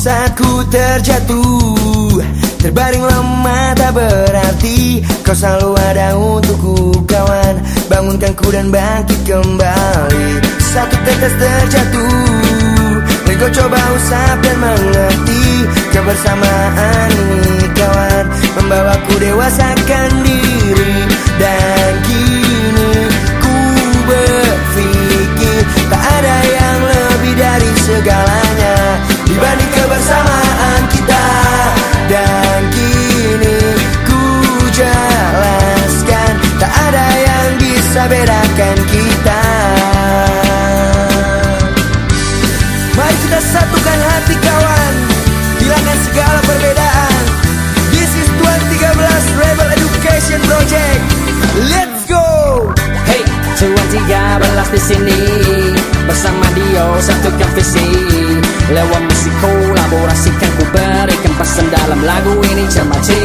Saat ku terjatuh. Terbaring lemah tak berarti Kau selalu ada untukku kawan. Bangunkan ku dan bangkit kembali. Satu tetes terjatuh. Dan kau coba usap dan mengerti Kebersamaan ini kawan. Membawaku dewasakan diri Project. Let's go. Hey, Tuan 13 di sini. Bersama Dio satukan visi Lewat musik kolaborasikan ku berikan pesan dalam lagu ini cermati.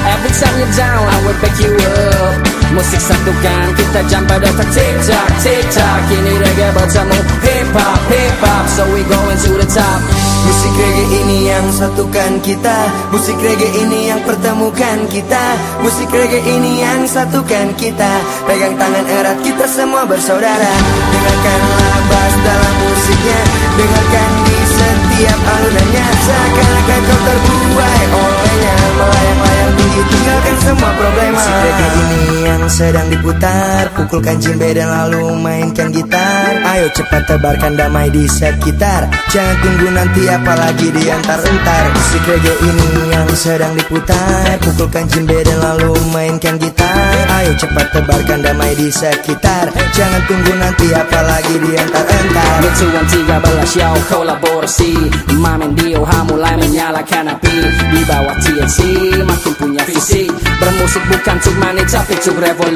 Every time you down I will back you up. Musik satukan kita jam pada tak tock Kini reggae bertemu hop So we going to the top. Musik reggae ini yang satukan kita. Musik reggae ini yang pertemukan kita. Musik reggae ini yang satukan kita. Pegang tangan erat kita semua bersaudara. Dengarkanlah sedang diputar. Pukulkan jimbe dan lalu mainkan gitar. Ayo cepat tebarkan damai di sekitar. Jangan tunggu nanti apalagi diantar-entar. Musik reggae ini yang sedang diputar. Pukulkan jimbe dan lalu mainkan gitar. Ayo cepat tebarkan damai di sekitar. Jangan tunggu nanti apalagi diantar-entar. Lucuan 13 show kolaborasi. Mamen Dio ha mulai menyalakan api. Di bawah TNC makin punya visi. Bermusik bukan cuk manis tapi cuk revolusi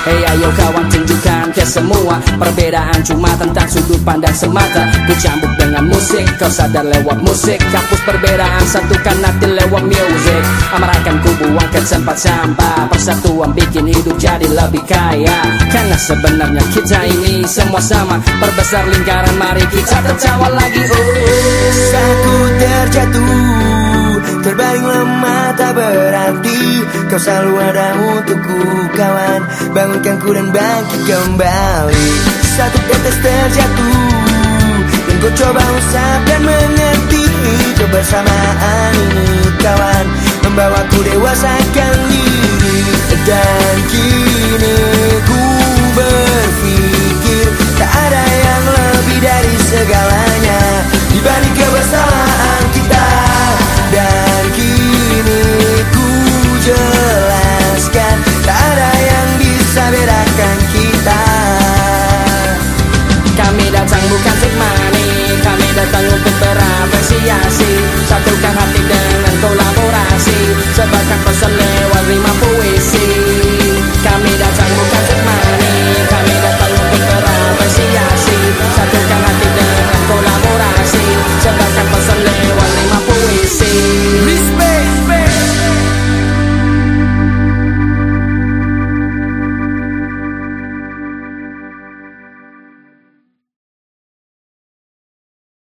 Hey ayo kawan tunjukkan ke semua Perbedaan. Cuma tentang sudut pandang semata. Ku cambuk dengan musik Kau sadar lewat musik. Kampus perbedaan satukan hati lewat music. Amarakan ku buang ke tempat sampah. Persatuan bikin hidup jadi lebih kaya. Karena sebenarnya kita ini semua sama. Perbesar lingkaran mari kita tertawa lagi. Oh. Saat ku terjatuh Kau selalu ada untukku kawan. Bangunkan ku dan bangkit kembali. Satu tetes terjatuh Dan kau coba usap dan mengerti Kebersamaan ini kawan. Membawaku Dan